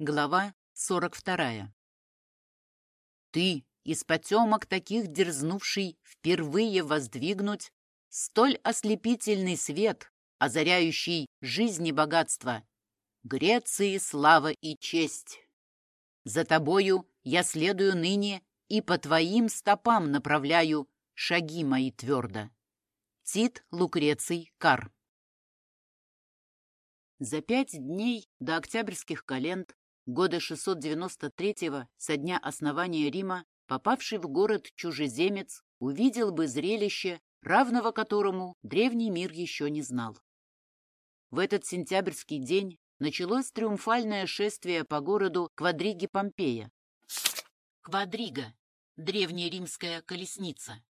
Глава 42. Ты, из потемок таких дерзнувший, впервые воздвигнуть столь ослепительный свет, озаряющий жизни богатство, Греции слава и честь. За тобою я следую ныне и по твоим стопам направляю шаги мои твердо. Тит Лукреций Кар. За пять дней до октябрьских календ года 693-го со дня основания Рима, попавший в город чужеземец увидел бы зрелище, равного которому древний мир еще не знал. В этот сентябрьский день началось триумфальное шествие по городу Квадриги Помпея. Квадрига – древняя римская колесница.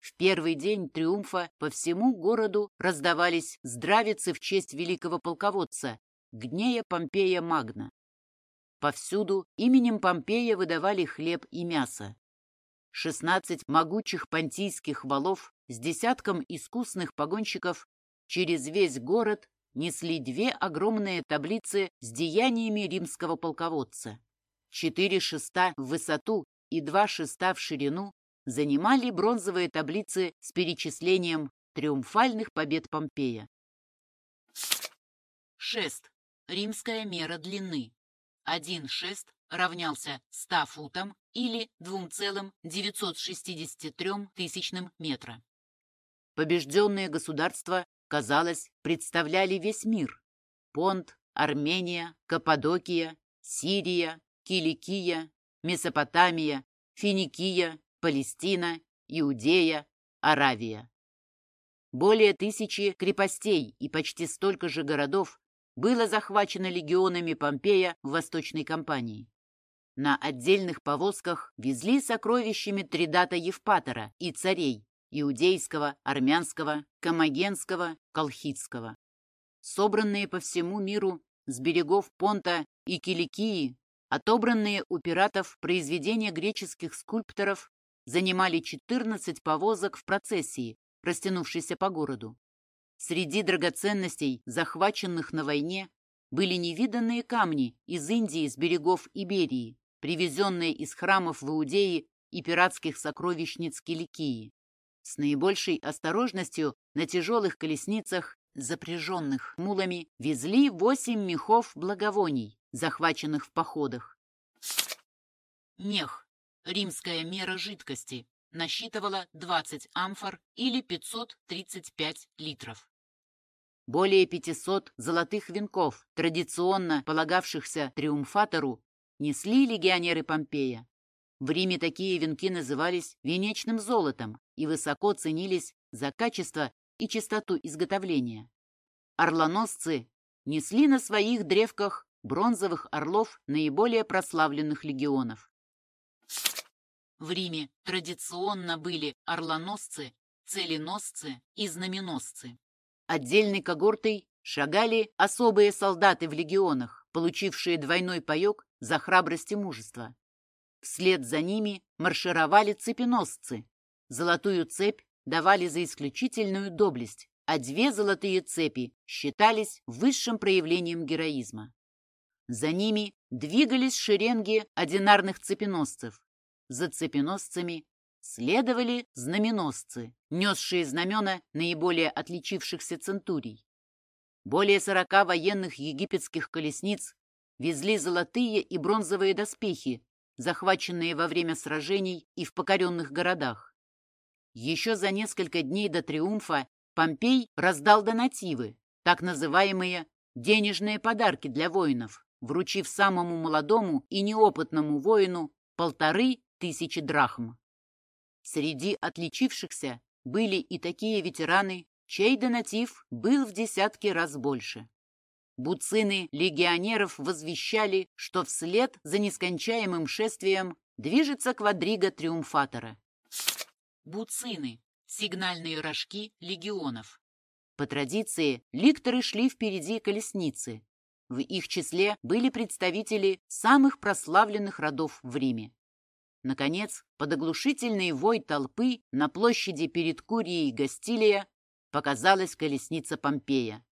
В первый день триумфа по всему городу раздавались здравицы в честь великого полководца Гнея Помпея Магна. Повсюду именем Помпея выдавали хлеб и мясо. Шестнадцать могучих понтийских валов с десятком искусных погонщиков через весь город несли две огромные таблицы с деяниями римского полководца. Четыре шеста в высоту и два шеста в ширину занимали бронзовые таблицы с перечислением триумфальных побед Помпея. Шест. Римская мера длины. Один шест равнялся 100 футам или 2,963 тысячным метра. Побежденные государства, казалось, представляли весь мир. Понт, Армения, Каппадокия, Сирия, Киликия, Месопотамия, Финикия, Палестина, Иудея, Аравия. Более тысячи крепостей и почти столько же городов было захвачено легионами Помпея в Восточной кампании. На отдельных повозках везли сокровищами Тридата Евпатора и царей иудейского, армянского, комагенского, колхидского. Собранные по всему миру с берегов Понта и Киликии, отобранные у пиратов произведения греческих скульпторов, занимали 14 повозок в процессии, растянувшейся по городу. Среди драгоценностей, захваченных на войне, были невиданные камни из Индии с берегов Иберии, привезенные из храмов в Иудее и пиратских сокровищниц Киликии. С наибольшей осторожностью на тяжелых колесницах, запряженных мулами, везли восемь мехов благовоний, захваченных в походах. Мех – римская мера жидкости, насчитывала 20 амфор или 535 литров. Более 500 золотых венков, традиционно полагавшихся триумфатору, несли легионеры Помпея. В Риме такие венки назывались венечным золотом и высоко ценились за качество и чистоту изготовления. Орлоносцы несли на своих древках бронзовых орлов наиболее прославленных легионов. В Риме традиционно были орлоносцы, целеносцы и знаменосцы. Отдельной когортой шагали особые солдаты в легионах, получившие двойной паек за храбрость и мужество. Вслед за ними маршировали цепеносцы. Золотую цепь давали за исключительную доблесть, а две золотые цепи считались высшим проявлением героизма. За ними двигались шеренги одинарных цепеносцев, за цепеносцами следовали знаменосцы, несшие знамена наиболее отличившихся центурий. Более сорока военных египетских колесниц везли золотые и бронзовые доспехи, захваченные во время сражений и в покоренных городах. Еще за несколько дней до триумфа Помпей раздал донативы, так называемые денежные подарки для воинов, вручив самому молодому и неопытному воину полторы тысячи драхм. Среди отличившихся были и такие ветераны, чей донатив был в десятки раз больше. Буцины легионеров возвещали, что вслед за нескончаемым шествием движется квадрига триумфатора. Буцины – сигнальные рожки легионов. По традиции, ликторы шли впереди колесницы. В их числе были представители самых прославленных родов в Риме. Наконец, под оглушительный вой толпы на площади перед Курией Гастилия показалась колесница Помпея.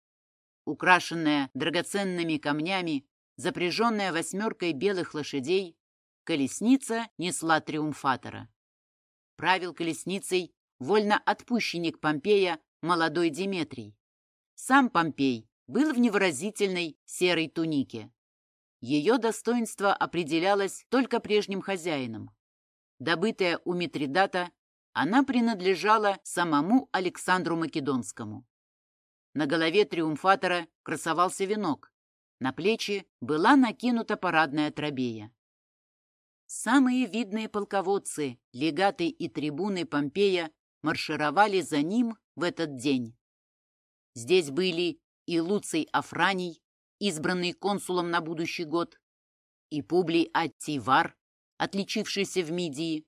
Украшенная драгоценными камнями, запряженная восьмеркой белых лошадей, колесница несла триумфатора. Правил колесницей вольноотпущенник Помпея молодой Диметрий. Сам Помпей был в невыразительной серой тунике. Ее достоинство определялось только прежним хозяином. Добытая у Митридата, она принадлежала самому Александру Македонскому. На голове триумфатора красовался венок, на плечи была накинута парадная тробея. Самые видные полководцы, легаты и трибуны Помпея маршировали за ним в этот день. Здесь были и Луций Афраний, избранный консулом на будущий год, и Публий Аттивар, отличившийся в Мидии,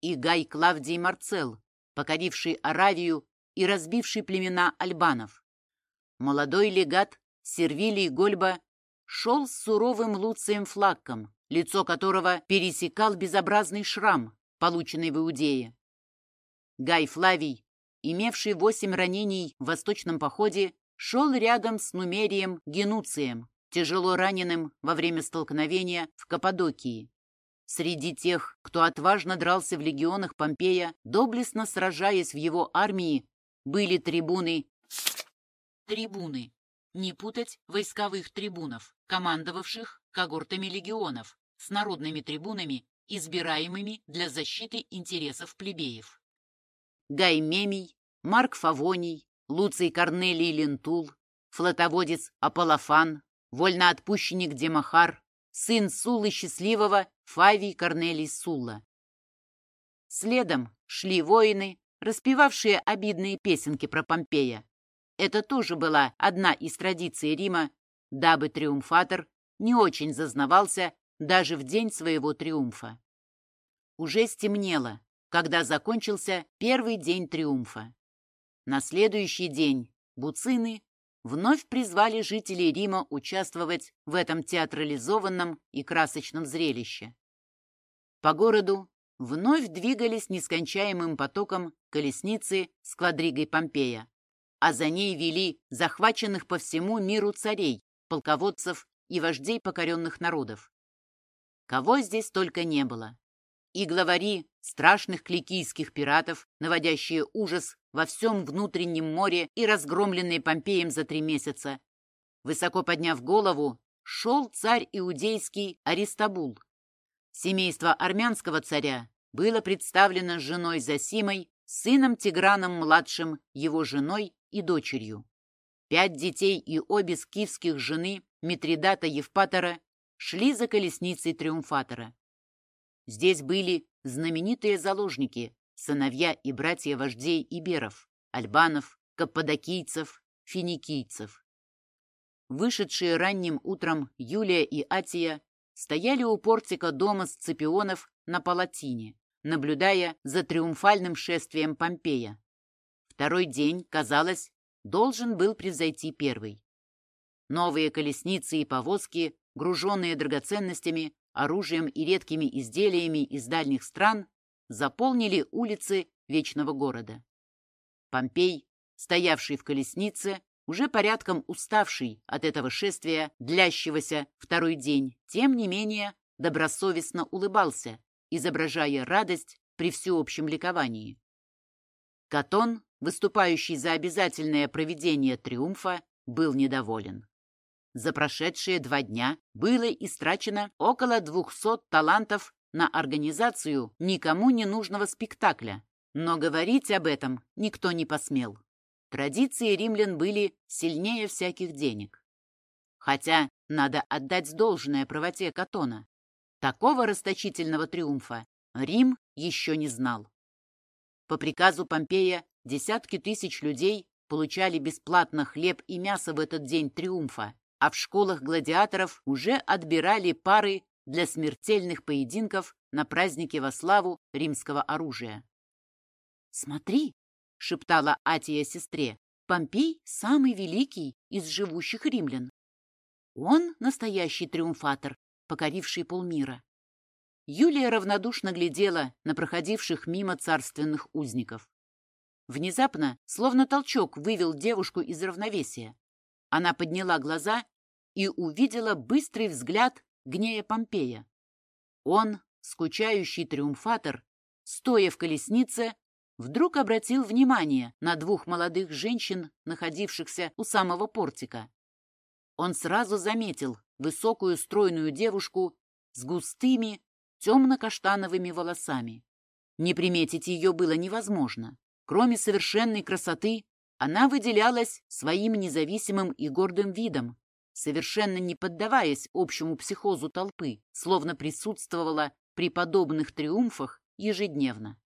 и Гай Клавдий Марцел, покоривший Аравию и разбивший племена альбанов. Молодой легат Сервилий Гольба шел с суровым Луцием Флакком, лицо которого пересекал безобразный шрам, полученный в Иудее. Гай Флавий, имевший восемь ранений в восточном походе, шел рядом с Нумерием Генуцием, тяжело раненым во время столкновения в Каппадокии. Среди тех, кто отважно дрался в легионах Помпея, доблестно сражаясь в его армии, были трибуны... Трибуны не путать войсковых трибунов, командовавших когортами легионов, с народными трибунами, избираемыми для защиты интересов плебеев. Гай Мемий, Марк Фавоний, Луций Корнелий Лентул, флотоводец Аполлофан, вольноотпущенник Демахар, сын Сулы Счастливого Фавий Корнелий Сулла. Следом шли воины, распевавшие обидные песенки про Помпея, это тоже была одна из традиций Рима, дабы триумфатор не очень зазнавался даже в день своего триумфа. Уже стемнело, когда закончился первый день триумфа. На следующий день буцины вновь призвали жителей Рима участвовать в этом театрализованном и красочном зрелище. По городу вновь двигались нескончаемым потоком колесницы с квадригой Помпея а за ней вели захваченных по всему миру царей, полководцев и вождей покоренных народов. Кого здесь только не было. И главари страшных кликийских пиратов, наводящие ужас во всем внутреннем море и разгромленные Помпеем за три месяца. Высоко подняв голову, шел царь иудейский Аристабул. Семейство армянского царя было представлено женой Засимой, сыном Тиграном-младшим, его женой и дочерью. Пять детей и обе скифских жены Митридата Евпатора шли за колесницей Триумфатора. Здесь были знаменитые заложники, сыновья и братья вождей иберов, альбанов, каппадокийцев, финикийцев. Вышедшие ранним утром Юлия и Атия стояли у портика дома Сципионов на Палатине, наблюдая за триумфальным шествием Помпея. Второй день, казалось, должен был превзойти первый. Новые колесницы и повозки, груженные драгоценностями, оружием и редкими изделиями из дальних стран, заполнили улицы Вечного города. Помпей, стоявший в колеснице, уже порядком уставший от этого шествия, длящегося второй день, тем не менее добросовестно улыбался, изображая радость при всеобщем ликовании. Катон, выступающий за обязательное проведение триумфа, был недоволен. За прошедшие два дня было истрачено около 200 талантов на организацию никому не нужного спектакля, но говорить об этом никто не посмел. Традиции римлян были сильнее всяких денег. Хотя надо отдать должное правоте Катона. Такого расточительного триумфа Рим еще не знал. По приказу Помпея десятки тысяч людей получали бесплатно хлеб и мясо в этот день триумфа, а в школах гладиаторов уже отбирали пары для смертельных поединков на празднике во славу римского оружия. «Смотри!» — шептала Атия сестре. «Помпей — самый великий из живущих римлян. Он — настоящий триумфатор, покоривший полмира. Юлия равнодушно глядела на проходивших мимо царственных узников. Внезапно, словно толчок, вывел девушку из равновесия. Она подняла глаза и увидела быстрый взгляд Гнея Помпея. Он, скучающий триумфатор, стоя в колеснице, вдруг обратил внимание на двух молодых женщин, находившихся у самого портика. Он сразу заметил высокую стройную девушку с густыми темно-каштановыми волосами. Не приметить ее было невозможно. Кроме совершенной красоты, она выделялась своим независимым и гордым видом, совершенно не поддаваясь общему психозу толпы, словно присутствовала при подобных триумфах ежедневно.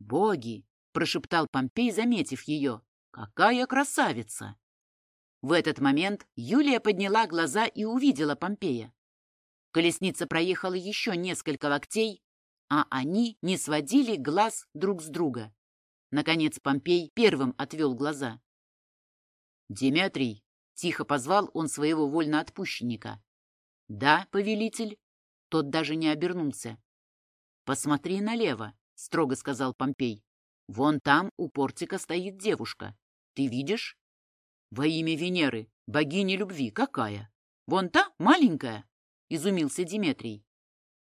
«Боги!» — прошептал Помпей, заметив ее. «Какая красавица!» В этот момент Юлия подняла глаза и увидела Помпея. Колесница проехала еще несколько локтей, а они не сводили глаз друг с друга. Наконец Помпей первым отвел глаза. «Деметрий!» — тихо позвал он своего вольноотпущенника. «Да, повелитель?» Тот даже не обернулся. «Посмотри налево», — строго сказал Помпей. «Вон там у портика стоит девушка. Ты видишь?» «Во имя Венеры, богини любви, какая? Вон та, маленькая?» — изумился Диметрий.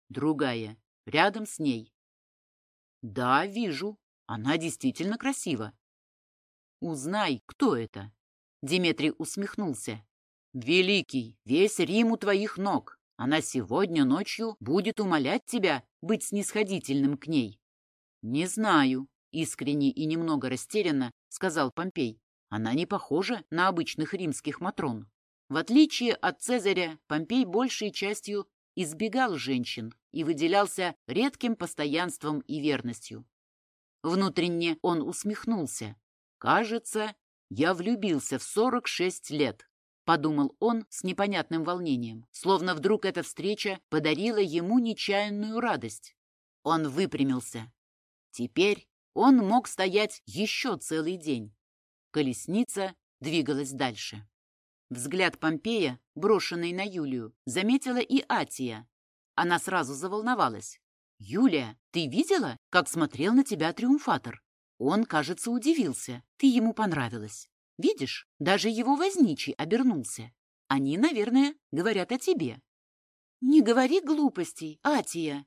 «Другая, рядом с ней». «Да, вижу. Она действительно красива». «Узнай, кто это?» Диметрий усмехнулся. «Великий, весь Рим у твоих ног. Она сегодня ночью будет умолять тебя быть снисходительным к ней». «Не знаю», — искренне и немного растерянно сказал Помпей. Она не похожа на обычных римских матрон. В отличие от Цезаря, Помпей большей частью избегал женщин и выделялся редким постоянством и верностью. Внутренне он усмехнулся. «Кажется, я влюбился в 46 лет», — подумал он с непонятным волнением, словно вдруг эта встреча подарила ему нечаянную радость. Он выпрямился. Теперь он мог стоять еще целый день. Колесница двигалась дальше. Взгляд Помпея, брошенный на Юлию, заметила и Атия. Она сразу заволновалась. «Юлия, ты видела, как смотрел на тебя триумфатор? Он, кажется, удивился. Ты ему понравилась. Видишь, даже его возничий обернулся. Они, наверное, говорят о тебе». «Не говори глупостей, Атия!»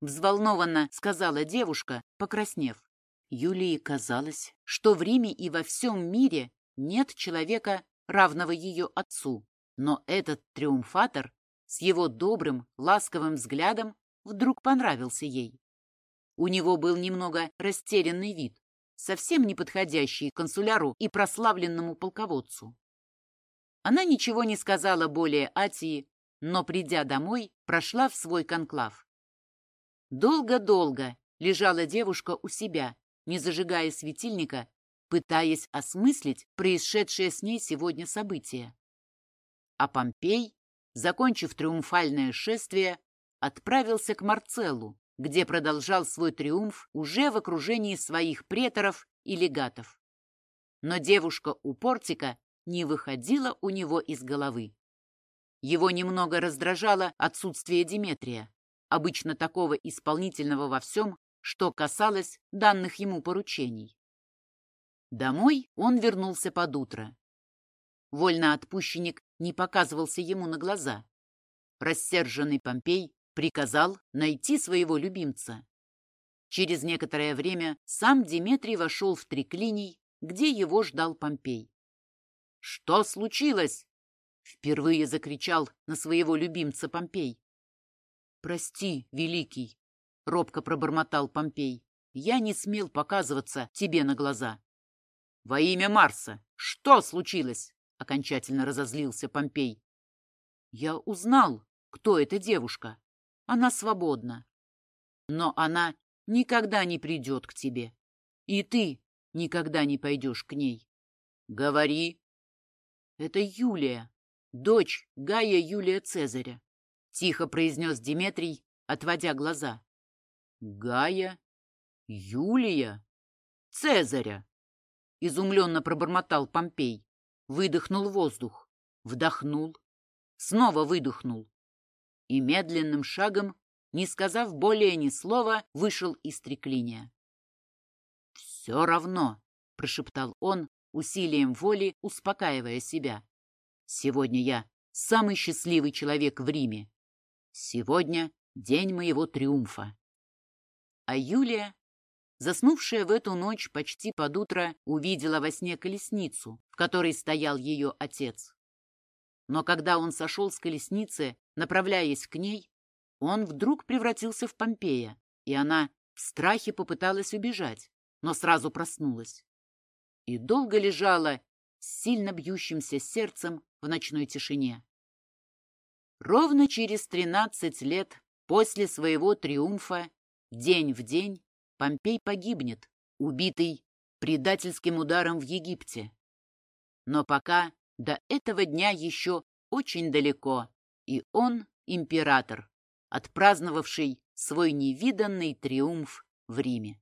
Взволнованно сказала девушка, покраснев. Юлии казалось, что в Риме и во всем мире нет человека, равного ее отцу. Но этот триумфатор с его добрым, ласковым взглядом вдруг понравился ей. У него был немного растерянный вид, совсем не подходящий консуляру и прославленному полководцу. Она ничего не сказала более Атии, но, придя домой, прошла в свой конклав. Долго-долго лежала девушка у себя, не зажигая светильника, пытаясь осмыслить происшедшее с ней сегодня событие. А Помпей, закончив триумфальное шествие, отправился к Марцеллу, где продолжал свой триумф уже в окружении своих преторов и легатов. Но девушка у портика не выходила у него из головы. Его немного раздражало отсутствие Диметрия, обычно такого исполнительного во всем, что касалось данных ему поручений. Домой он вернулся под утро. Вольноотпущенник не показывался ему на глаза. Рассерженный Помпей приказал найти своего любимца. Через некоторое время сам Диметрий вошел в триклиний, где его ждал Помпей. «Что случилось?» — впервые закричал на своего любимца Помпей. «Прости, великий, — робко пробормотал Помпей. «Я не смел показываться тебе на глаза». «Во имя Марса! Что случилось?» — окончательно разозлился Помпей. «Я узнал, кто эта девушка. Она свободна. Но она никогда не придет к тебе. И ты никогда не пойдешь к ней. Говори. Это Юлия, дочь Гая Юлия Цезаря, — тихо произнес Диметрий, отводя глаза. Гая? Юлия? Цезаря? Изумленно пробормотал Помпей. Выдохнул воздух. Вдохнул. Снова выдохнул. И медленным шагом, не сказав более ни слова, вышел из треклиния. «Все равно», — прошептал он, усилием воли успокаивая себя. «Сегодня я самый счастливый человек в Риме. Сегодня день моего триумфа. А Юлия, заснувшая в эту ночь почти под утро, увидела во сне колесницу, в которой стоял ее отец. Но когда он сошел с колесницы, направляясь к ней, он вдруг превратился в Помпея, и она в страхе попыталась убежать, но сразу проснулась. И долго лежала с сильно бьющимся сердцем в ночной тишине. Ровно через тринадцать лет после своего триумфа, день в день, Помпей погибнет, убитый предательским ударом в Египте. Но пока до этого дня еще очень далеко, и он император, отпраздновавший свой невиданный триумф в Риме.